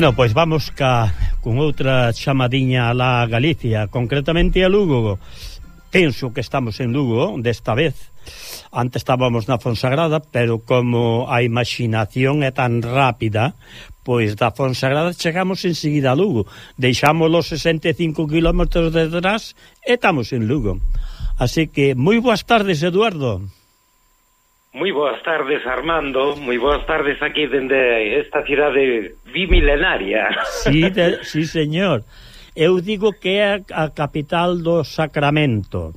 Bueno, pois vamos ca, con outra chamadiña a la Galicia, concretamente a Lugo. Penso que estamos en Lugo desta vez. Antes estábamos na Fonsagrada, pero como a imaginación é tan rápida, pois da Fonsagrada chegamos enseguida a Lugo. Deixamos os 65 km detrás e estamos en Lugo. Así que moi boas tardes, Eduardo. Moi boas tardes, Armando. Moi boas tardes aquí dende esta cidade bimilenaria. Sí, de, sí, señor. Eu digo que é a capital do Sacramento,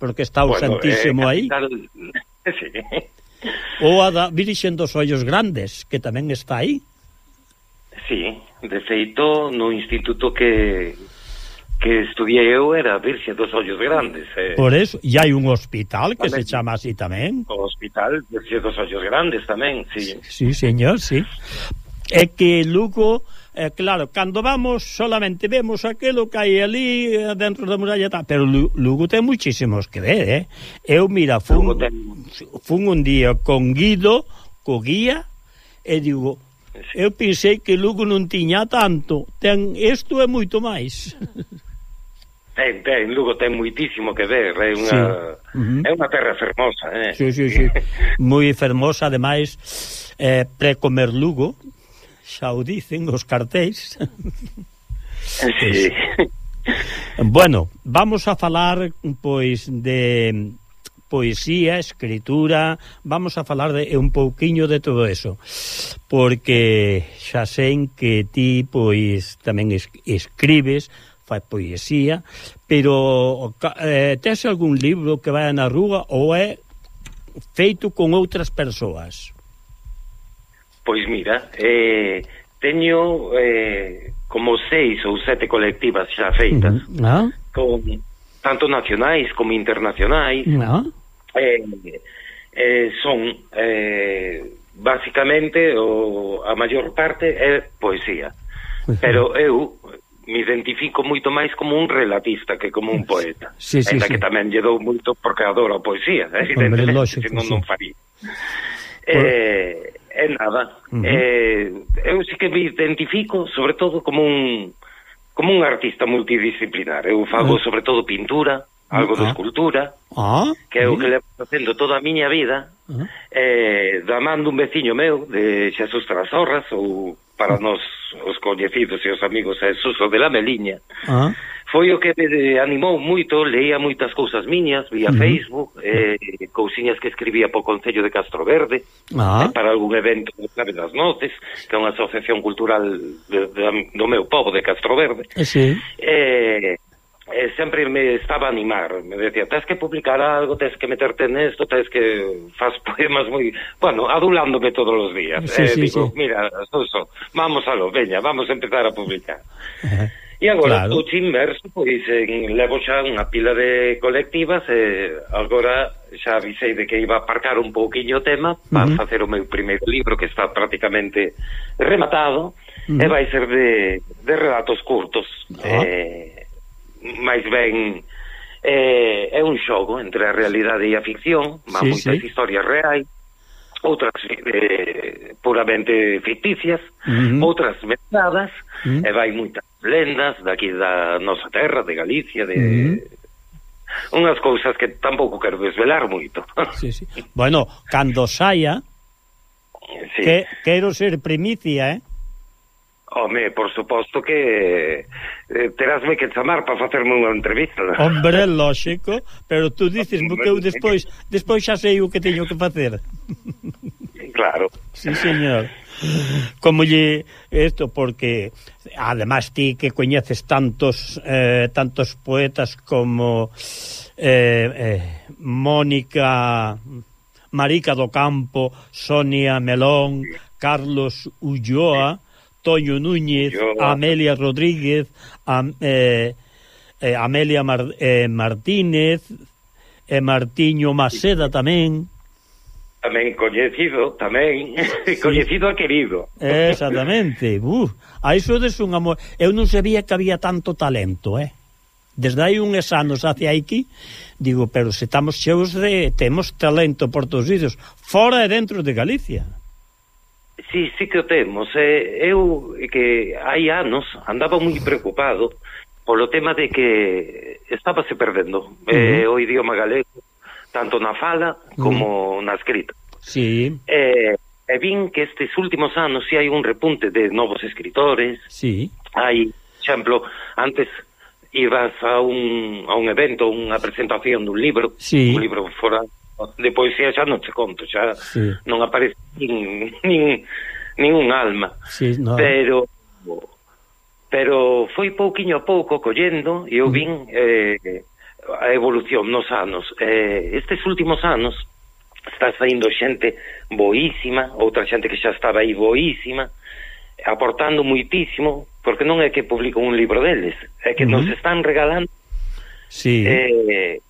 porque está o bueno, Santísimo eh, capital... aí. Sí. Ou a da Virxen dos Ollos Grandes, que tamén está aí. Sí, de feito, no instituto que, que estudiei eu era Virxe dos Ollos Grandes. Eh. Por eso, e hai un hospital que tamén. se chama así tamén. O Hospital Virxe dos Ollos Grandes tamén, sí. Sí, señor, sí. É que Lugo, eh, claro, cando vamos solamente vemos aquilo que hai ali eh, dentro da muralla, tal, pero Lugo ten muchísimos que ver, eh? Eu, mira, fun, ten... fun un día con Guido, co guía, e digo, eu pensei que Lugo non tiña tanto, ten isto é moito máis. Ten, ten, Lugo ten muitísimo que ver, é unha sí. uh -huh. é unha terra fermosa, eh. Sí, sí, sí. Moi fermosa, ademais, eh precomer Lugo, xa o dicen os cartéis. Sí. Pois, bueno, vamos a falar pois de poesía, escritura, vamos a falar de un pouquiño de todo eso, porque xa sen que ti pois tamén escribes, fai poesía, pero eh, tese algún libro que vai na rúa ou é feito con outras persoas? Pois mira, eh, teño eh, como seis ou sete colectivas xa feitas. Uh -huh. ah. Con tanto nacionais como internacionais. Ah. Eh, eh, son eh, basicamente o, a maior parte é poesía. Pero eu me identifico moito máis como un relatista que como un poeta. Sí, sí, Ainda sí. que tamén lle dou moito porque adoro a poesía, eh? evidentemente, lógico, senón sí. non faría. Eh, é nada. Uh -huh. eh, eu sí que me identifico, sobre todo, como un como un artista multidisciplinar. Eu fago, uh -huh. sobre todo, pintura, algo uh -huh. de escultura, uh -huh. que é o que levo facendo toda a miña vida, uh -huh. eh, da man dun veciño meu, de Xesús Trasorras, ou para nós os coñecidos e os amigos a Suso de la Meliña ah. foi o que me animou moito leía moitas cousas miñas vía uh -huh. Facebook eh, cousiñas que escribía po Concello de Castro Verde ah. eh, para algún evento sabe, das noces que é unha asociación cultural de, de, do meu povo de Castro Verde eh, sí. eh, eh, sempre me estaba a animar, me decía, tens que publicar algo, tens que meterte nesto, tens que faz poemas moi, bueno, adulándome todos os días. Sí, eh, sí, digo, sí. mira, Suso, vamos a lo, veña, vamos a empezar a publicar. E agora claro. estou inmerso, pois en, levo xa unha pila de colectivas e agora xa avisei de que iba a aparcar un pouquiño o tema para uh -huh. facer o meu primeiro libro que está prácticamente rematado uh -huh. e vai ser de, de relatos curtos. Uh -huh. eh, máis ben eh, é un xogo entre a realidade e a ficción, van sí, moitas sí. historias reais, outras eh, puramente ficticias, uh -huh. outras ventadas, uh -huh. e vai moitas lendas daqui da nosa terra, de Galicia, de... Uh -huh. Unhas cousas que tampouco quero desvelar moito. Sí, sí. Bueno, cando saia, sí. que, quero ser primicia, eh? Home, por suposto que eh, terásme que chamar para facerme unha entrevista. Hombre, lógico, pero tú dices que eu despois despois xa sei o que teño que facer. Claro. Sí, señor. Como lle isto porque además ti que coñeces tantos eh, tantos poetas como eh, eh, Mónica Marica do Campo, Sonia Melón, Carlos Ulloa, Toño Núñez, Yo... Amelia Rodríguez, Am, eh, eh, Amelia Mar, eh, Martínez, e Martiño Maceda tamén. Tamén coñecido, tamén sí. coñecido e querido. Exactamente. Uf, aí sodes un amor. Eu non sabía que había tanto talento, eh? Desde hai uns anos hacia aquí, digo, pero se estamos cheos de... Temos talento por todos os fora e dentro de Galicia. Sí, sí que o temos. Eh, eu que hai anos andaba moi preocupado polo tema de que estábase perdendo uh -huh. eh, o idioma galego, tanto na fala como uh -huh. na escrita. Sí. Eh, e vin que estes últimos anos si hai un repunte de novos escritores. Sí. Hai, exemplo, antes ibas a un, a un evento, unha presentación dun libro, sí. un libro foral de poesía xa non te conto, xa sí. non aparece nin, nin, nin un alma. Sí, no. Pero pero foi pouquiño a pouco collendo e eu mm. vin eh, a evolución nos anos. Eh, estes últimos anos está saindo xente boísima, outra xente que xa estaba aí boísima, aportando muitísimo, porque non é que publico un libro deles, é que uh -huh. nos están regalando sí. eh,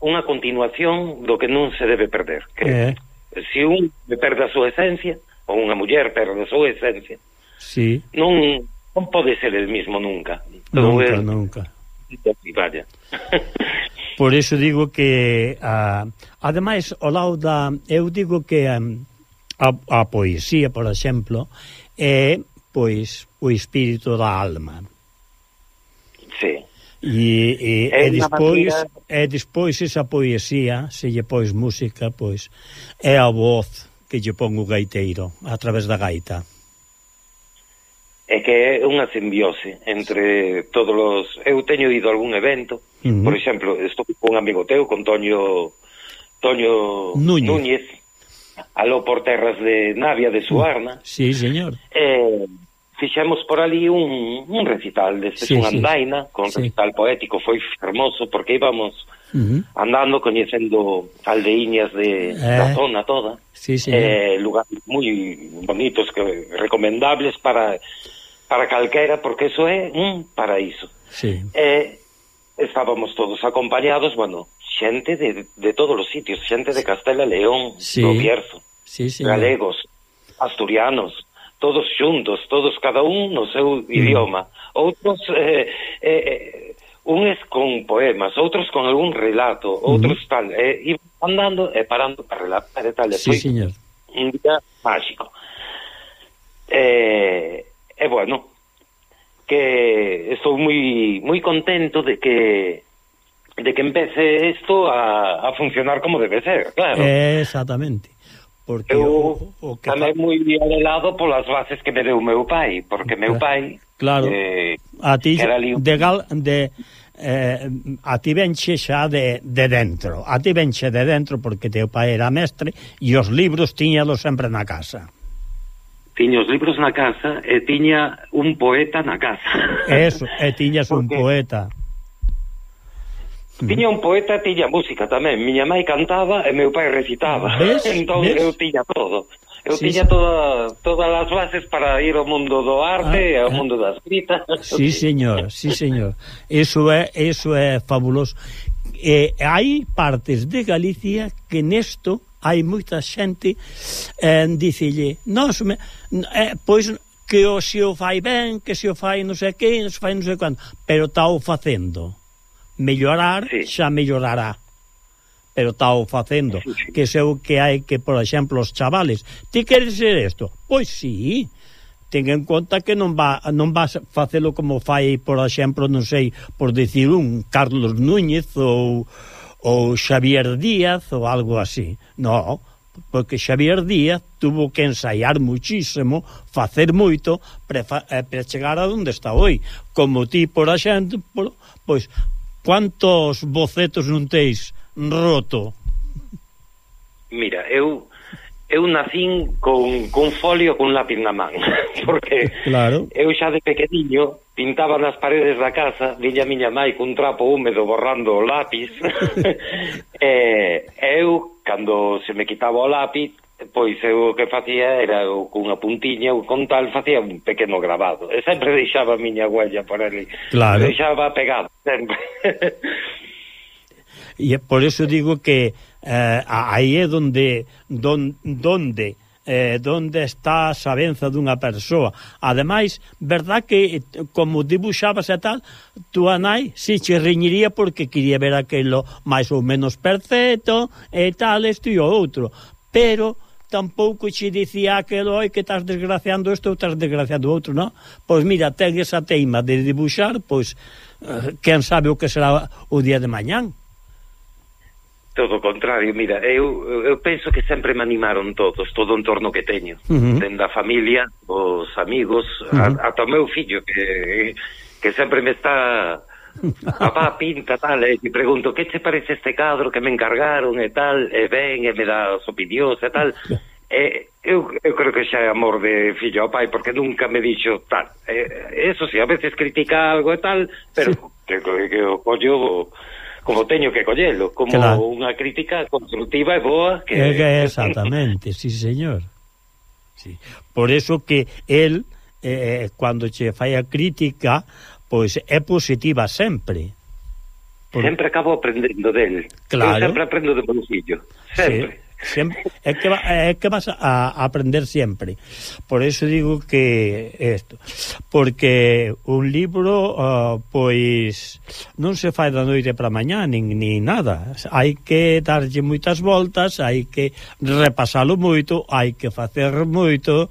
unha continuación do que non se debe perder. Que eh. Se si un perde a súa esencia, ou unha muller perde a súa esencia, sí. non, non pode ser el mismo nunca. Entón, nunca, é... nunca. Vaya. Por iso digo que... a, ademais, o lado da... Eu digo que a, a poesía, por exemplo, é pois o espírito da alma. Sí. E, e, e despois maneira... e despois esa poesía, se lle pois música, pois é a voz que lle pon o gaiteiro a través da gaita. É que é unha simbiose entre todos os... Eu teño ido a algún evento, uh -huh. por exemplo, estou con un amigo teu, con Toño, Toño Núñez, Núñez aló por terras de Navia de Suarna. Sí, señor. Eh, fixemos por ali un, un recital desde sí, unha sí. andaina con sí. recital poético foi fermoso porque íbamos uh -huh. andando coñecendo aldeiñas de, eh, da zona toda sí, sí, eh, lugares moi bonitos que recomendables para para calquera porque eso é un paraíso sí. eh, estábamos todos acompañados bueno, xente de, de todos os sitios xente de Castela León sí. do Bierzo sí, sí, galegos, asturianos todos xuntos, todos cada un no seu mm. idioma. Outros eh, eh, eh unes con poemas, outros con algún relato, mm-hmm. outros uh tal, eh, iban andando e eh, parando para relatar e tal, e sí, foi señor. un día máxico. Eh, e eh, eh, bueno, que estou moi moi contento de que de que empece isto a, a funcionar como debe ser, claro. Exactamente. Porque eu o, o que tamén fa... moi adelado polas bases que me deu meu pai, porque meu pai Claro. Eh, a ti de gal de eh, a ti venche xa de, de dentro. A ti venche de dentro porque teu pai era mestre e os libros tiñalos sempre na casa. Tiña os libros na casa e tiña un poeta na casa. Eso, e tiñas porque... un poeta. Tiña un poeta, e tiña música tamén. Miña mãe cantaba e meu pai recitaba. ¿Ves? Entón ¿ves? eu tiña todo. Eu sí, tiña sí. Toda, todas as bases para ir ao mundo do arte, ah, ao ah. mundo da escrita. Sí, señor, sí, señor. Eso é, eso é fabuloso. Eh, hai partes de Galicia que nesto hai moita xente eh, dicille, nós me, eh, pois que o se o fai ben, que se o fai non sei que, non se fai non sei quando, pero está o facendo mellorar sí. xa mellorará pero tao facendo, sí, sí. que o que hai que, por exemplo, os chavales, ti queres ser isto? Pois sí, ten en conta que non va non vas facelo como fai, por exemplo, non sei, por decir un Carlos Núñez ou ou Xavier Díaz ou algo así. No, porque Xavier Díaz tuvo que ensaiar muchísimo, facer moito para, eh, para chegar a onde está hoy. Como ti, por exemplo, pois Quantos bocetos non teis roto? Mira, eu eu nacín con, con folio con lápiz na man porque claro. eu xa de pequeniño pintaba nas paredes da casa viña miña mãe cun trapo húmedo borrando o lápiz e eu, cando se me quitaba o lápiz Pois eu o que facía era eu, cunha puntiña ou con tal facía un pequeno grabado. E sempre deixaba a miña huella por ali. Claro. Deixaba pegado, sempre. e por eso digo que eh, aí é donde don, donde eh, donde está a sabenza dunha persoa. Ademais, verdad que eh, como dibuixabas e tal, tua nai si che riñiría porque quería ver aquilo máis ou menos perfecto e tal, isto e o outro. Pero tampouco che dicía aquelo oi que estás desgraciando isto ou estás desgraciando outro, non? Pois mira, ten esa teima de dibuixar, pois eh, quen sabe o que será o día de mañán. Todo o contrario, mira, eu, eu penso que sempre me animaron todos, todo o entorno que teño, uh -huh. dende a familia, os amigos, uh -huh. a, ata o meu fillo, que, que sempre me está Papá, pinta tal, eh, e te pregunto, que che parece este cadro que me encargaron e tal, e ven e me dá as opinións e tal. E eu, eu creo que xa é amor de fillo ao pai, porque nunca me dixo tal. E, eso sí, a veces critica algo e tal, pero sí. que, que, que o collo como teño que collelo, como claro. unha crítica constructiva e boa que... É que exactamente, sí señor. Sí. Por eso que él, eh, cuando che fai a crítica, pois é positiva sempre. Por... Sempre acabo aprendendo del. Claro. Eu sempre aprendo de bolsillo. Sempre. Sí. Sempre, é que va, é que vas a, a aprender sempre. Por eso digo que isto, porque un libro uh, pois non se fai da noite para mañá nin, nin nada. Hai que darlle moitas voltas, hai que repasalo moito, hai que facer moito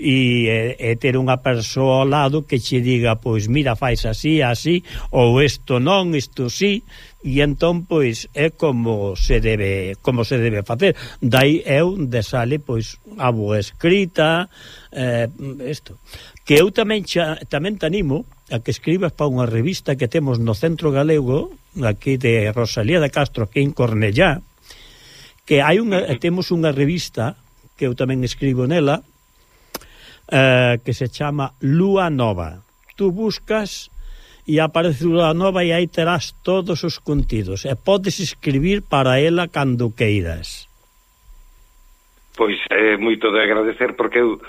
e, e ter unha persoa ao lado que che diga pois mira, fais así, así ou isto non, isto sí. Si e entón pois é como se debe como se debe facer. Dai eu desale pois a boa escrita eh, isto que eu tamén xa, tamén te animo a que escribas para unha revista que temos no Centro Galego aquí de Rosalía de Castro aquí en Cornellá que hai unha temos unha revista que eu tamén escribo nela eh, que se chama Lúa Nova. Tú buscas e aparece unha nova e aí terás todos os contidos e podes escribir para ela cando queiras. Pois é moito de agradecer porque eu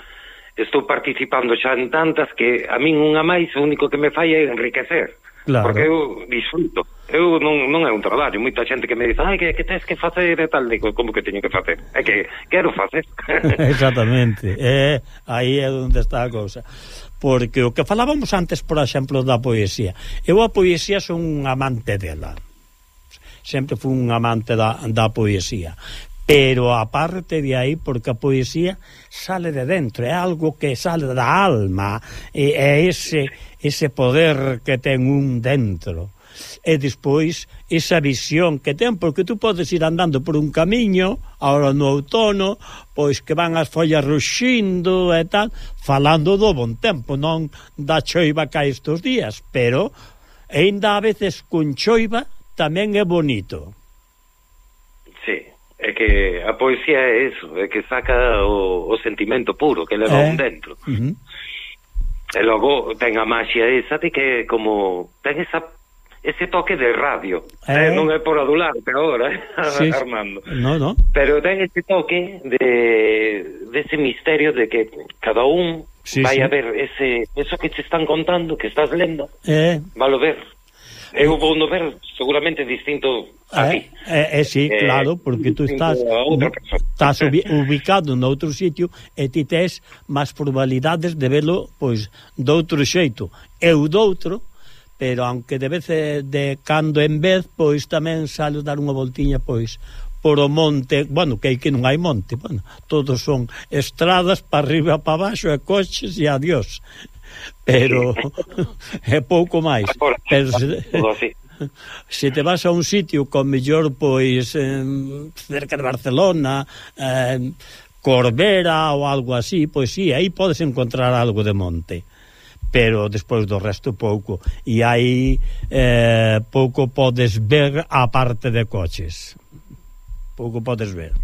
estou participando xa en tantas que a min unha máis o único que me fai é enriquecer. Claro. Porque eu disfruto. Eu non, non é un traballo, moita xente que me dice, "Ai, que que tens que facer e tal", digo, "Como que teño que facer?". É que quero facer. Exactamente. É, aí é onde está a cousa porque o que falábamos antes, por exemplo, da poesía. Eu a poesía son un amante dela. Sempre fui un amante da, da poesía. Pero aparte de aí, porque a poesía sale de dentro, é algo que sale da alma, e é ese, ese poder que ten un dentro e despois esa visión que ten, porque tú podes ir andando por un camiño, ahora no outono, pois que van as follas ruxindo e tal, falando do bon tempo, non da choiva cá estes días, pero ainda a veces con choiva tamén é bonito. Sí, é que a poesía é eso, é que saca o, o sentimento puro que leva eh? un dentro. Uh -huh. E logo ten a maxia esa de que como ten esa ese toque de radio. Eh. Eh, non é por adularte agora, eh, sí, Armando. No, no. Pero ten ese toque de, de ese misterio de que cada un sí, vai sí. a ver ese, eso que te están contando, que estás lendo, eh. valo ver. Eh. Eu vou no ver seguramente distinto a eh, ti. Eh, eh, é sí, eh, claro, porque tú estás estás ubicado noutro sitio e ti tes máis probabilidades de velo pois doutro xeito. Eu doutro, pero aunque de vez eh, de cando en vez, pois tamén sale dar unha voltiña, pois, por o monte, bueno, que aí que non hai monte, bueno, todos son estradas para arriba, para baixo, e coches e adiós. Pero é pouco máis. Pero se, se te vas a un sitio con mellor pois eh, cerca de Barcelona, eh, Corbera ou algo así, pois sí, aí podes encontrar algo de monte pero despois do resto pouco. E aí eh, pouco podes ver a parte de coches. Pouco podes ver.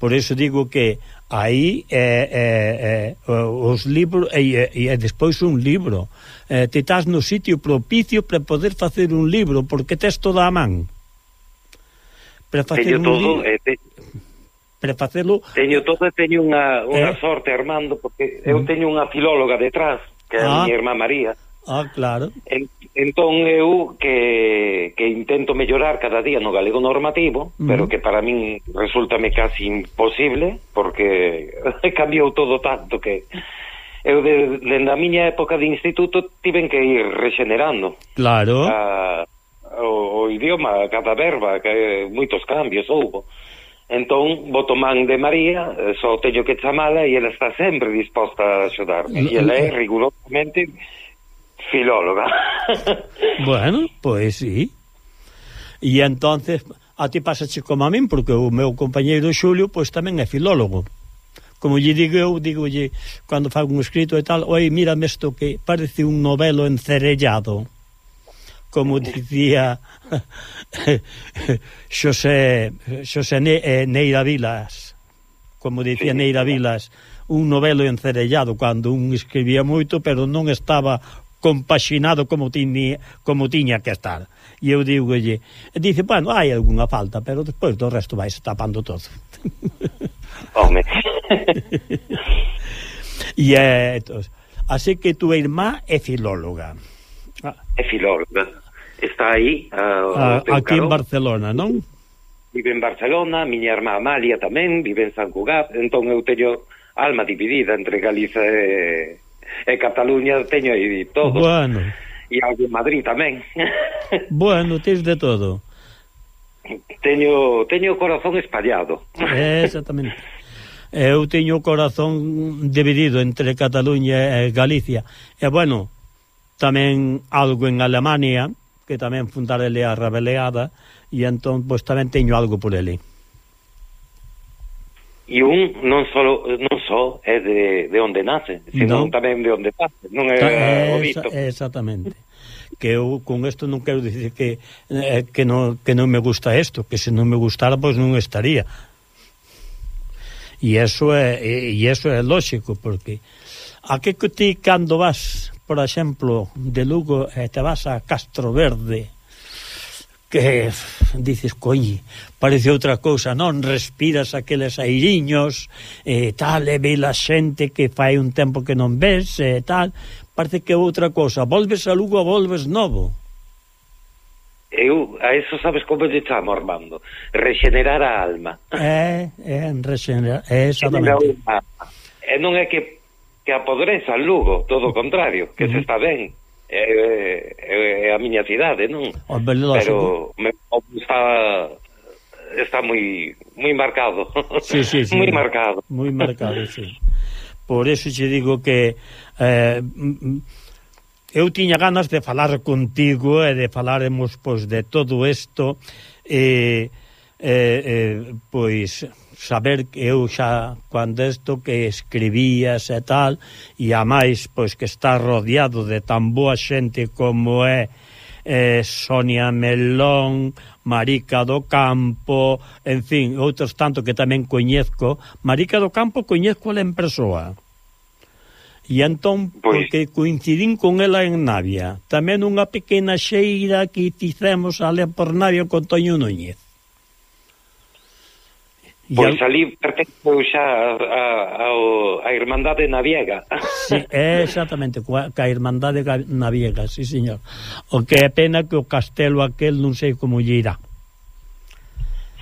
Por iso digo que aí eh, eh, eh os libros e, e, e despois un libro. Eh, te estás no sitio propicio para poder facer un libro porque tes toda a man. Para facer Teño un todo, libro eh, te... para facelo teño todo e teño unha, unha eh? sorte Armando porque mm-hmm. eu teño unha filóloga detrás que ah. a miña irmá María. Ah, claro. En, entón eu que, que intento mellorar cada día no galego normativo, uh -huh. pero que para min resultame casi imposible, porque cambiou todo tanto que eu de, dende a miña época de instituto tiven que ir regenerando. Claro. A, o, o idioma, cada verba, que moitos cambios houbo. Uh Entón, boto man de María, eh, só teño que chamala e ela está sempre disposta a axudarme. E ela é rigurosamente filóloga. bueno, pois pues, sí. E entonces a ti pasache como a min, porque o meu compañeiro Xulio pois tamén é filólogo. Como lle digo eu, digo lle, cando fago un escrito e tal, oi, mira isto que parece un novelo encerellado como dicía Xosé, Xosé ne, eh, Neira Vilas, como dicía sí, Neira Vilas, un novelo encerellado, cando un escribía moito, pero non estaba compaxinado como tiña, como tiña que estar. E eu digolle, dice, bueno, hai algunha falta, pero despois do resto vais tapando todo. Home. e eh, así que tu irmá é filóloga. É filóloga está aí eh, ah, uh, a, aquí en Barcelona, non? Vive en Barcelona, miña irmá Amalia tamén, vive en San Cugat, entón eu teño alma dividida entre Galiza e, e Cataluña, teño aí todo. Bueno. E algo en Madrid tamén. bueno, tens de todo. Teño teño o corazón espallado. Exactamente. Eu teño o corazón dividido entre Cataluña e Galicia. E bueno, tamén algo en Alemania, que tamén fundarele a Rabeleada e entón pois tamén teño algo por ele e un non só non só é de, de onde nace, senón no. tamén de onde pase, non é, é o dito. Exactamente. Que eu con isto non quero dicir que eh, que non que non me gusta isto, que se non me gustara pois non estaría. E eso é e, e eso é lógico porque a que ti cando vas por exemplo, de Lugo e te vas a Castro Verde, que dices, coñe, parece outra cousa, non? Respiras aqueles airiños, e tal, e ve a xente que fai un tempo que non ves, e tal, parece que é outra cousa. Volves a Lugo, volves novo. Eu, a eso sabes como lle chamo, Armando, regenerar a alma. É, é, regenerar, é, exactamente. E non é que que apodreza Lugo, todo o contrario, que se está ben. É, é, é a miña cidade, non? Pero me, está está moi moi marcado. Sí, sí, sí. moi marcado. Moi marcado, sí. Por eso che digo que eh, eu tiña ganas de falar contigo e de falaremos pois de todo isto e eh, eh, eh, pois saber que eu xa cando isto que escribías e tal e a máis pois que está rodeado de tan boa xente como é eh, Sonia Melón, Marica do Campo, en fin, outros tanto que tamén coñezco. Marica do Campo coñezco en persoa. E entón, pois... porque coincidín con ela en Navia, tamén unha pequena xeira que ticemos ali por Navia con Toño Núñez. Pois al... ali pertenceu xa a, a, a Irmandade Naviega. Sí, é exactamente, coa, ca Irmandade Naviega, sí, señor. O que é pena que o castelo aquel non sei como lle irá.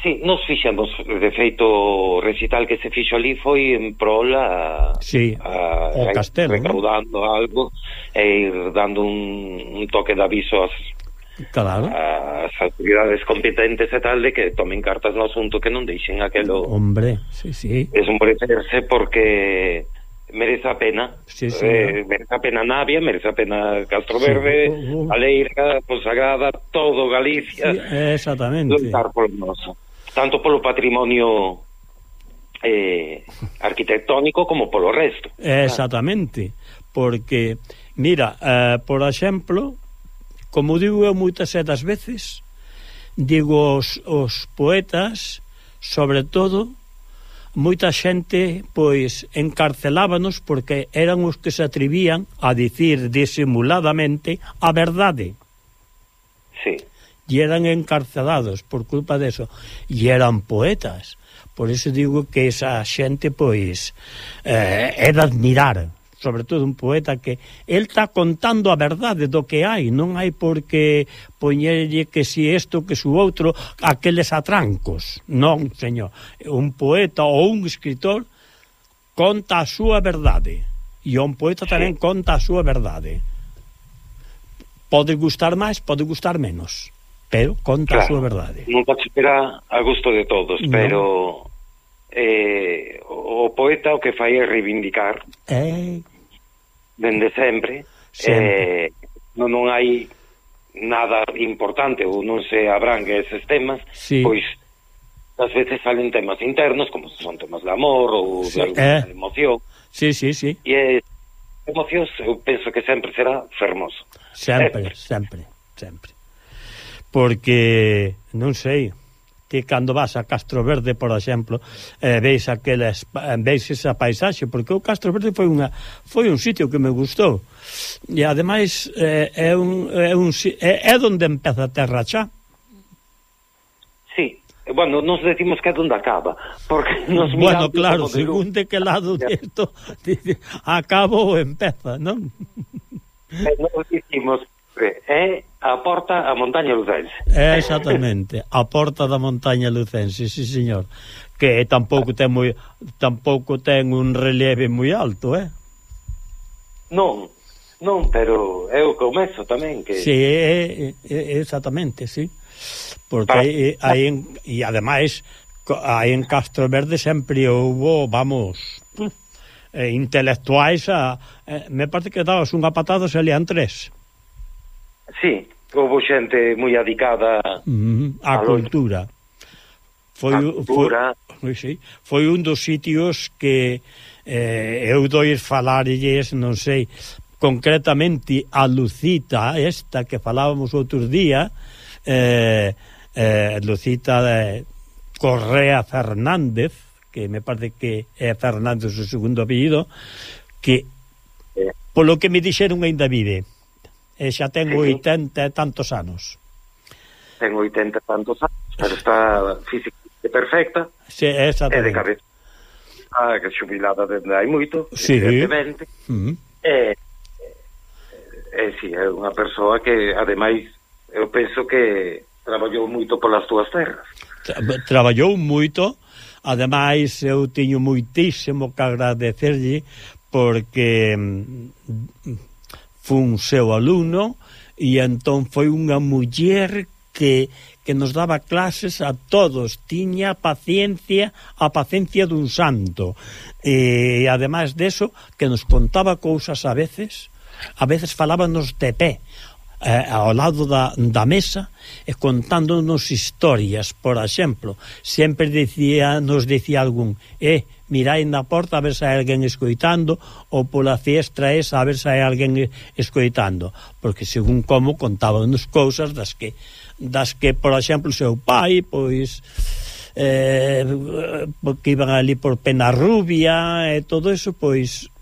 Sí, nos fixemos, de feito, o recital que se fixo ali foi en prol a... Sí, a, o a, castelo, recaudando ¿no? algo e ir dando un, un toque de aviso ás Claro. As autoridades competentes e tal de que tomen cartas no asunto que non deixen aquelo... Hombre, sí, sí. Esmorecerse porque merece a pena. Sí, sí, eh, merece a pena Navia, merece a pena Castro Verde, sí, uh, uh. uh. Aleira, Consagrada, todo Galicia. Sí, exactamente. Lutar polo noso. Tanto polo patrimonio eh, arquitectónico como polo resto. Exactamente. Porque, mira, eh, por exemplo, como digo eu moitas e das veces, digo os, os poetas, sobre todo, moita xente pois encarcelábanos porque eran os que se atrevían a dicir disimuladamente a verdade. Sí. E eran encarcelados por culpa deso. E eran poetas. Por iso digo que esa xente pois eh, é de admirar sobre todo un poeta que el está contando a verdade do que hai, non hai por que poñerlle que si isto, que su outro, aqueles atrancos. Non, señor. Un poeta ou un escritor conta a súa verdade. E un poeta tamén conta a súa verdade. Pode gustar máis, pode gustar menos, pero conta claro, a súa verdade. Non pode esperar a gusto de todos, no. pero eh, o poeta o que fai é reivindicar eh dende sempre, sempre. Eh, non, non hai nada importante ou non se abrangue eses temas, sí. pois ás veces salen temas internos, como son temas de amor ou sí, de eh. emoción. Sí, sí, sí. E emocións, eu penso que sempre será fermoso. Sempre, sempre, sempre. sempre. Porque, non sei, que cando vas a Castro Verde, por exemplo, eh, veis aquela eh, veis esa paisaxe, porque o Castro Verde foi unha foi un sitio que me gustou. E ademais eh, é un é un é, é onde empeza a Terra Chá. Sí. Bueno, nos decimos que é onde acaba, porque nos Bueno, claro, según de que lado disto acabo ou empeza, non? Eh, nos dicimos sempre é a porta a montaña lucense. É exactamente, a porta da montaña lucense, sí señor, que tampouco ten moi tampouco ten un relieve moi alto, eh? Non, non, pero é o comezo tamén que Sí, é, é, exactamente, sí. Porque aí, aí en, e ademais aí en Castro Verde sempre houbo, vamos, eh, intelectuais a, eh, me parece que dabas unha patada se lean tres. Sí, houve xente moi adicada mm, á a cultura. Foi, a cultura. Foi, sí, foi un dos sitios que eh, eu doi falarlles, non sei, concretamente a Lucita, esta que falábamos outro día, eh, eh, Lucita de Correa Fernández, que me parece que é Fernández o segundo apellido, que polo que me dixeron ainda vive e xa ten 80 e tantos anos. Ten 80 e tantos anos, pero está físicamente perfecta. Sí, esa e de cabeza. Ah, que xubilada dende hai moito, sí. evidentemente. Uh -huh. E, e, e, si, é unha persoa que, ademais, eu penso que traballou moito polas túas terras. Tra traballou moito, ademais, eu tiño moitísimo que agradecerlle, porque mm, fun seu alumno e entón foi unha muller que que nos daba clases a todos, tiña paciencia, a paciencia dun santo. E ademais deso que nos contaba cousas a veces, a veces falábanos de pé, eh, ao lado da, da mesa e contándonos historias, por exemplo, sempre dicía, nos dicía algún, eh, mirai na porta a ver se hai alguén escoitando ou pola fiestra esa a ver se hai alguén escoitando, porque según como contábanos cousas das que das que, por exemplo, seu pai, pois eh, porque iban ali por Penarrubia e todo eso, pois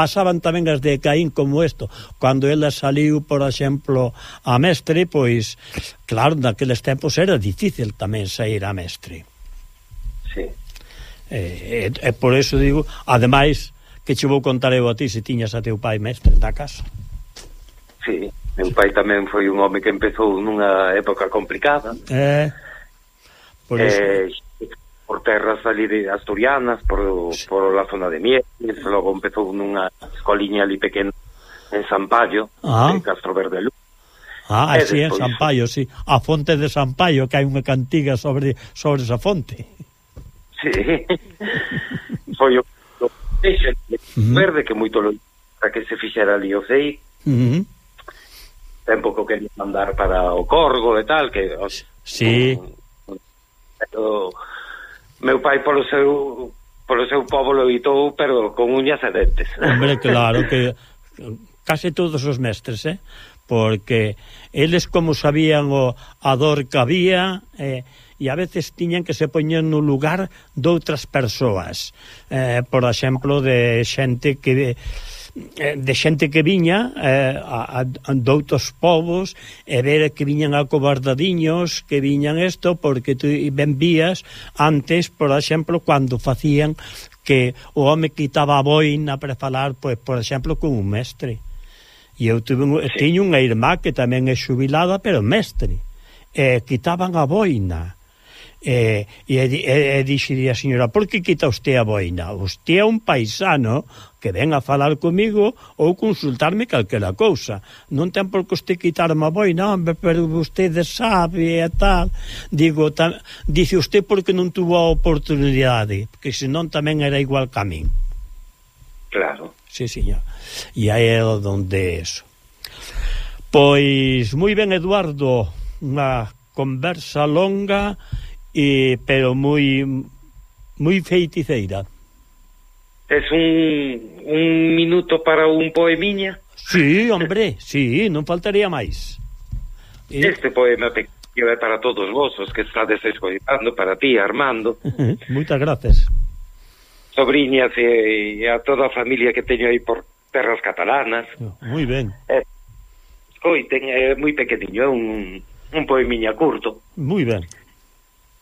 pasaban tamén as de Caín como isto. Cando ela saliu, por exemplo, a mestre, pois, claro, naqueles tempos era difícil tamén sair a mestre. Sí. E, e, e por eso digo, ademais, que che vou contar eu a ti se tiñas a teu pai mestre da casa. Sí, meu pai tamén foi un home que empezou nunha época complicada. Eh, por eh, eso por terras ali de asturianas, por, por a zona de Mieres, logo empezou nunha escoliña ali pequena en Sampallo, ah. en Castro Verde Luz. Ah, así é, Sampaio, sí. A fonte de Sampaio, que hai unha cantiga sobre sobre esa fonte. Sí. Foi o verde que moito lo para que se fixera ali o CEI. Uh -huh. Tempo que quería mandar para o Corgo e tal, que... Os, sí. Pero meu pai polo seu polo seu povo loitou, pero con uñas e dentes. Hombre, claro que case todos os mestres, eh? porque eles como sabían o, a dor que había eh, e a veces tiñan que se poñer no lugar doutras persoas eh, por exemplo de xente que Eh, de xente que viña eh, a, a, doutos doutros povos e ver que viñan acobardadiños que viñan isto porque tu ben vías antes, por exemplo, cando facían que o home quitaba a boina para falar, pois, por exemplo, con un mestre. E eu tuve un, sí. tiño unha irmá que tamén é xubilada, pero mestre. E quitaban a boina E, e, e, e dixería a señora, por que quita usted a boina? Usted é un paisano que ven a falar comigo ou consultarme calquera cousa. Non ten por que usted quitarme a boina, hombre, pero vostede sabe e tal. Digo, tan, dice usted porque non tuvo a oportunidade, que senón tamén era igual que a min. Claro. Sí, señor. E aí é onde eso. Pois, moi ben, Eduardo, unha conversa longa e, pero moi moi feiticeira. Es un, un minuto para un poemiña? Sí, hombre, sí, non faltaría máis. E... Este poema pequeno é para todos vos, os que estades escoitando, para ti, Armando. Moitas gracias. Sobrinhas e, e a toda a familia que teño aí por terras catalanas. Oh, moi ben. Eh, escoiten, é moi pequeniño, é un, un poemiña curto. Moi ben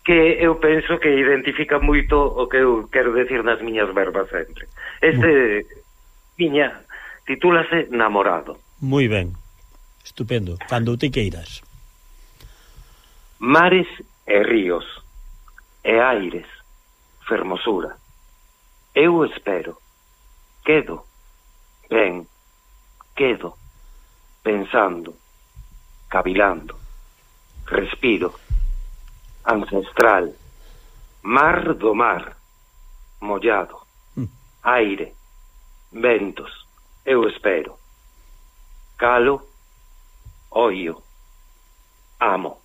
que eu penso que identifica moito o que eu quero decir nas miñas verbas sempre. Este miña titúlase Namorado. Moi ben. Estupendo. Cando te queiras. Mares e ríos e aires, fermosura. Eu espero. Quedo. Ben. Quedo. Pensando. Cavilando. Respiro ancestral, mar do mar, mollado, mm. aire, ventos, eu espero, calo, oio, amo,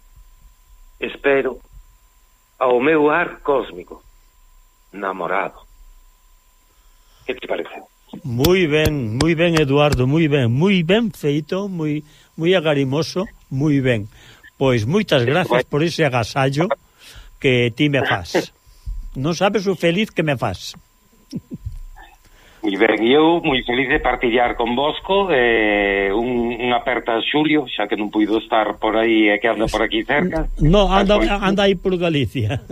espero ao meu ar cósmico, namorado. Que te parece? Moi ben, moi ben Eduardo, moi ben, moi ben feito, moi moi agarimoso, moi ben. Pois moitas grazas por ese agasallo que ti me faz. Non sabes o feliz que me faz. Moi ben, eu moi feliz de partillar con Bosco eh, un, un aperta a Xulio, xa que non puido estar por aí e que anda por aquí cerca. No, anda, anda aí por Galicia.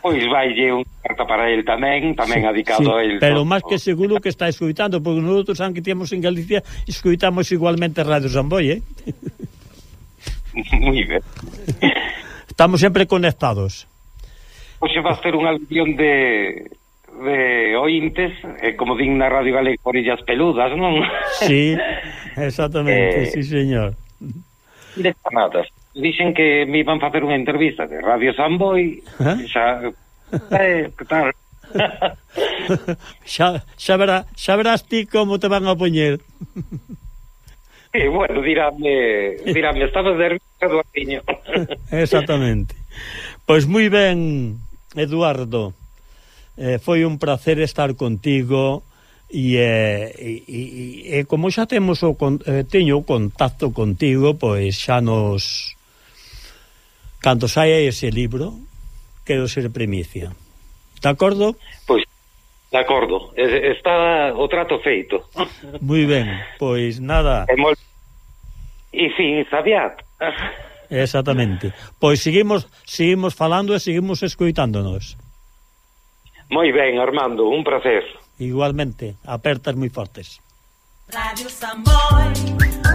Pois vaille un carta para el tamén, tamén sí, adicado sí, a el. Pero máis que seguro que está escuitando, porque nosotros, aunque temos en Galicia, escuitamos igualmente Radio Samboy, eh? moi ben. Estamos sempre conectados. Hoxe vas ter unha alusión de de ointes, eh, como din na Radio Galega, orillas peludas, non? Sí, exactamente, eh, sí, señor. De chamadas. Dixen que me iban facer unha entrevista de Radio Samboy, ¿Eh? xa... Eh, que tal? xa, xa, verá, xa verás ti como te van a poñer. Sí, bueno, dirame, dirame, estabas nerviosa, Eduardiño. Exactamente. Pois moi ben, Eduardo. Eh, foi un placer estar contigo e, eh, e, e, e como xa temos o con, eh, teño o contacto contigo, pois xa nos cando saia ese libro, quero ser primicia. De acordo? Pois De acordo, está o trato feito. Moi ben, pois nada. E mol... E si, sabiat. Exactamente. Pois seguimos, seguimos falando e seguimos escoitándonos. Moi ben, Armando, un placer. Igualmente, apertas moi fortes. Radio Samboy.